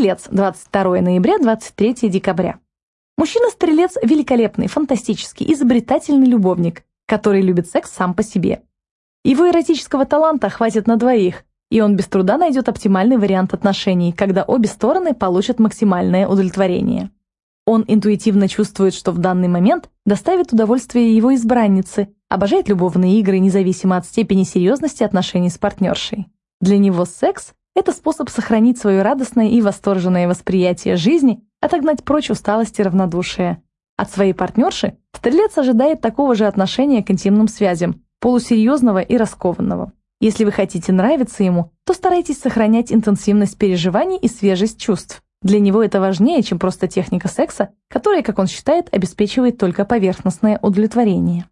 Стрелец, 22 ноября, 23 декабря. Мужчина-стрелец – великолепный, фантастический, изобретательный любовник, который любит секс сам по себе. Его эротического таланта хватит на двоих, и он без труда найдет оптимальный вариант отношений, когда обе стороны получат максимальное удовлетворение. Он интуитивно чувствует, что в данный момент доставит удовольствие его избраннице, обожает любовные игры независимо от степени серьезности отношений с партнершей. Для него секс – это способ сохранить свое радостное и восторженное восприятие жизни, отогнать прочь усталость и равнодушие. От своей партнерши стрелец ожидает такого же отношения к интимным связям, полусерьезного и раскованного. Если вы хотите нравиться ему, то старайтесь сохранять интенсивность переживаний и свежесть чувств. Для него это важнее, чем просто техника секса, которая, как он считает, обеспечивает только поверхностное удовлетворение.